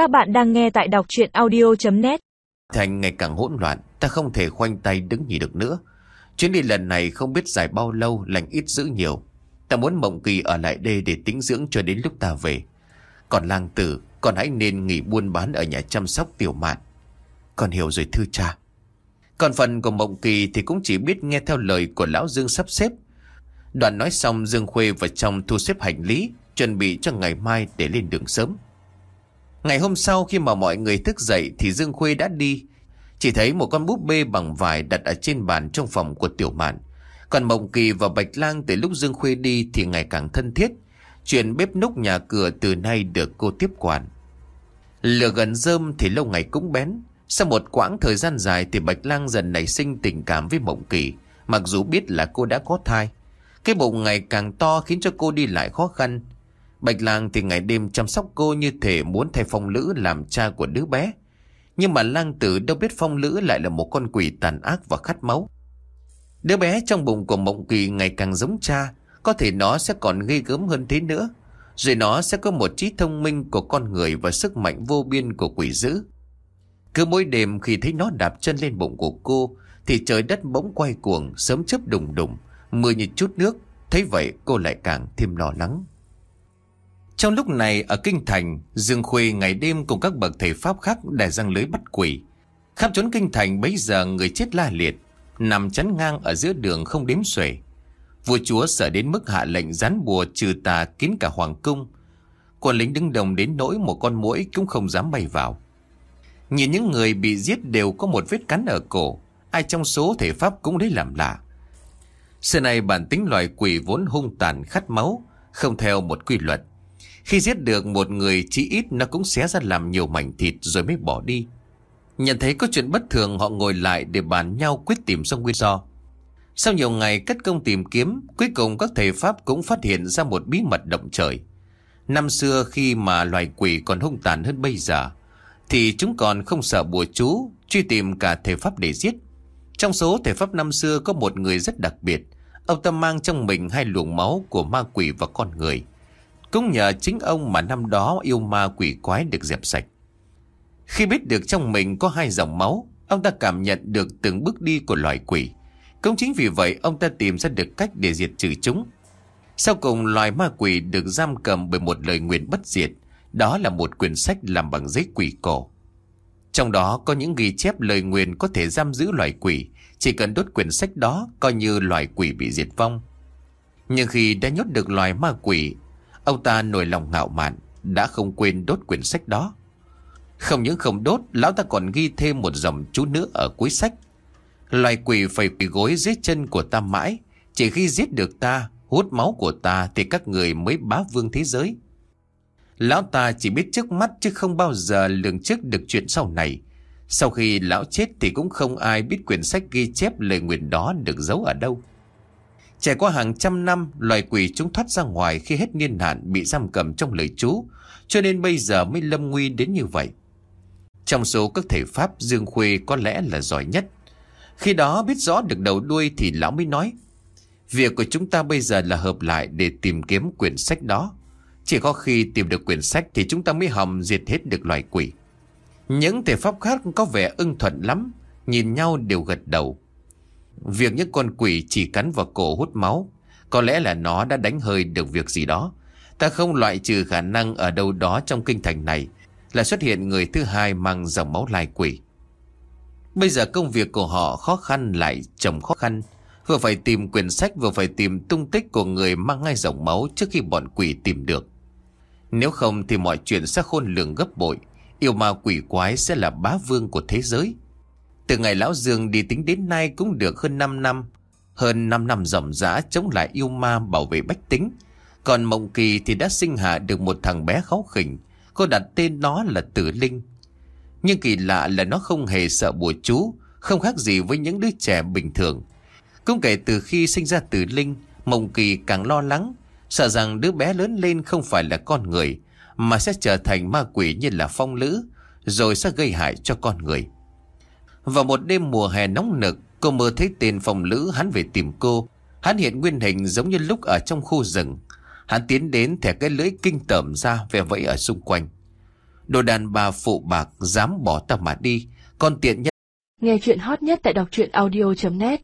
Các bạn đang nghe tại đọc chuyện audio.net Thành ngày càng hỗn loạn, ta không thể khoanh tay đứng nhìn được nữa. Chuyến đi lần này không biết dài bao lâu, lành ít giữ nhiều. Ta muốn Mộng Kỳ ở lại đây để tính dưỡng cho đến lúc ta về. Còn lang tử, còn hãy nên nghỉ buôn bán ở nhà chăm sóc tiểu mạn. Con hiểu rồi thư cha. Còn phần của Mộng Kỳ thì cũng chỉ biết nghe theo lời của Lão Dương sắp xếp. Đoạn nói xong Dương Khuê vào trong thu xếp hành lý, chuẩn bị cho ngày mai để lên đường sớm. Ngày hôm sau khi mà mọi người thức dậy thì Dương Khuê đã đi. Chỉ thấy một con búp bê bằng vải đặt ở trên bàn trong phòng của Tiểu Mạn. Còn Mộng Kỳ và Bạch Lang từ lúc Dương Khuê đi thì ngày càng thân thiết. Chuyện bếp núc nhà cửa từ nay được cô tiếp quản. Lửa gần rơm thì lâu ngày cũng bén. Sau một quãng thời gian dài thì Bạch Lang dần nảy sinh tình cảm với Mộng Kỳ. Mặc dù biết là cô đã có thai. Cái bụng ngày càng to khiến cho cô đi lại khó khăn. Bạch Lang thì ngày đêm chăm sóc cô như thể muốn thay Phong Lữ làm cha của đứa bé. Nhưng mà Lang Tử đâu biết Phong Lữ lại là một con quỷ tàn ác và khát máu. Đứa bé trong bụng của Mộng Kỳ ngày càng giống cha, có thể nó sẽ còn ghê gớm hơn thế nữa. Rồi nó sẽ có một trí thông minh của con người và sức mạnh vô biên của quỷ dữ. Cứ mỗi đêm khi thấy nó đạp chân lên bụng của cô, thì trời đất bỗng quay cuồng, sớm chớp đùng đùng, mưa như chút nước. Thấy vậy cô lại càng thêm lo lắng. Trong lúc này ở Kinh Thành, Dương Khuê ngày đêm cùng các bậc thầy Pháp khác đè răng lưới bắt quỷ. Khắp trốn Kinh Thành bấy giờ người chết la liệt, nằm chắn ngang ở giữa đường không đếm xuể. Vua chúa sợ đến mức hạ lệnh gián bùa trừ tà kín cả hoàng cung. Quân lính đứng đồng đến nỗi một con muỗi cũng không dám bay vào. Nhìn những người bị giết đều có một vết cắn ở cổ, ai trong số thể Pháp cũng đấy làm lạ. Xưa này bản tính loài quỷ vốn hung tàn khát máu, không theo một quy luật. Khi giết được một người chỉ ít nó cũng xé ra làm nhiều mảnh thịt rồi mới bỏ đi. Nhận thấy có chuyện bất thường họ ngồi lại để bàn nhau quyết tìm ra nguyên do. Sau nhiều ngày cất công tìm kiếm, cuối cùng các thầy Pháp cũng phát hiện ra một bí mật động trời. Năm xưa khi mà loài quỷ còn hung tàn hơn bây giờ, thì chúng còn không sợ bùa chú, truy tìm cả thầy Pháp để giết. Trong số thầy Pháp năm xưa có một người rất đặc biệt, ông ta mang trong mình hai luồng máu của ma quỷ và con người. Cũng nhờ chính ông mà năm đó yêu ma quỷ quái được dẹp sạch. Khi biết được trong mình có hai dòng máu, ông ta cảm nhận được từng bước đi của loài quỷ. Cũng chính vì vậy ông ta tìm ra được cách để diệt trừ chúng. Sau cùng loài ma quỷ được giam cầm bởi một lời nguyện bất diệt. Đó là một quyển sách làm bằng giấy quỷ cổ. Trong đó có những ghi chép lời nguyện có thể giam giữ loài quỷ. Chỉ cần đốt quyển sách đó coi như loài quỷ bị diệt vong. Nhưng khi đã nhốt được loài ma quỷ, Ông ta nổi lòng ngạo mạn, Đã không quên đốt quyển sách đó. Không những không đốt, Lão ta còn ghi thêm một dòng chú nữa ở cuối sách. Loài quỷ phải quỷ gối dưới chân của ta mãi, Chỉ khi giết được ta, Hút máu của ta Thì các người mới bá vương thế giới. Lão ta chỉ biết trước mắt Chứ không bao giờ lường trước được chuyện sau này. Sau khi lão chết Thì cũng không ai biết quyển sách ghi chép Lời nguyện đó được giấu ở đâu. Trải qua hàng trăm năm, loài quỷ chúng thoát ra ngoài khi hết niên hạn bị giam cầm trong lời chú, cho nên bây giờ mới lâm nguy đến như vậy. Trong số các thể pháp, Dương Khuê có lẽ là giỏi nhất. Khi đó biết rõ được đầu đuôi thì lão mới nói, Việc của chúng ta bây giờ là hợp lại để tìm kiếm quyển sách đó. Chỉ có khi tìm được quyển sách thì chúng ta mới hòng diệt hết được loài quỷ. Những thể pháp khác có vẻ ưng thuận lắm, nhìn nhau đều gật đầu. Việc những con quỷ chỉ cắn vào cổ hút máu, Có lẽ là nó đã đánh hơi được việc gì đó. Ta không loại trừ khả năng ở đâu đó trong kinh thành này Là xuất hiện người thứ hai mang dòng máu lai quỷ. Bây giờ công việc của họ khó khăn lại chồng khó khăn. Vừa phải tìm quyển sách, vừa phải tìm tung tích của người mang ngay dòng máu trước khi bọn quỷ tìm được. Nếu không thì mọi chuyện sẽ khôn lường gấp bội. Yêu ma quỷ quái sẽ là bá vương của thế giới từ ngày Lão Dương đi tính đến nay cũng được hơn 5 năm. Hơn 5 năm rộng rã chống lại yêu ma bảo vệ bách tính. Còn Mộng Kỳ thì đã sinh hạ được một thằng bé kháu khỉnh. Cô đặt tên nó là Tử Linh. Nhưng kỳ lạ là nó không hề sợ bùa chú, không khác gì với những đứa trẻ bình thường. Cũng kể từ khi sinh ra Tử Linh, Mộng Kỳ càng lo lắng, sợ rằng đứa bé lớn lên không phải là con người, mà sẽ trở thành ma quỷ như là phong lữ, rồi sẽ gây hại cho con người. Vào một đêm mùa hè nóng nực, cô mơ thấy tên phòng lữ hắn về tìm cô. Hắn hiện nguyên hình giống như lúc ở trong khu rừng. Hắn tiến đến thẻ cái lưỡi kinh tởm ra về vẫy ở xung quanh. Đồ đàn bà phụ bạc dám bỏ ta mà đi Con tiện nhất Nghe chuyện hot nhất tại đọc truyện audio.net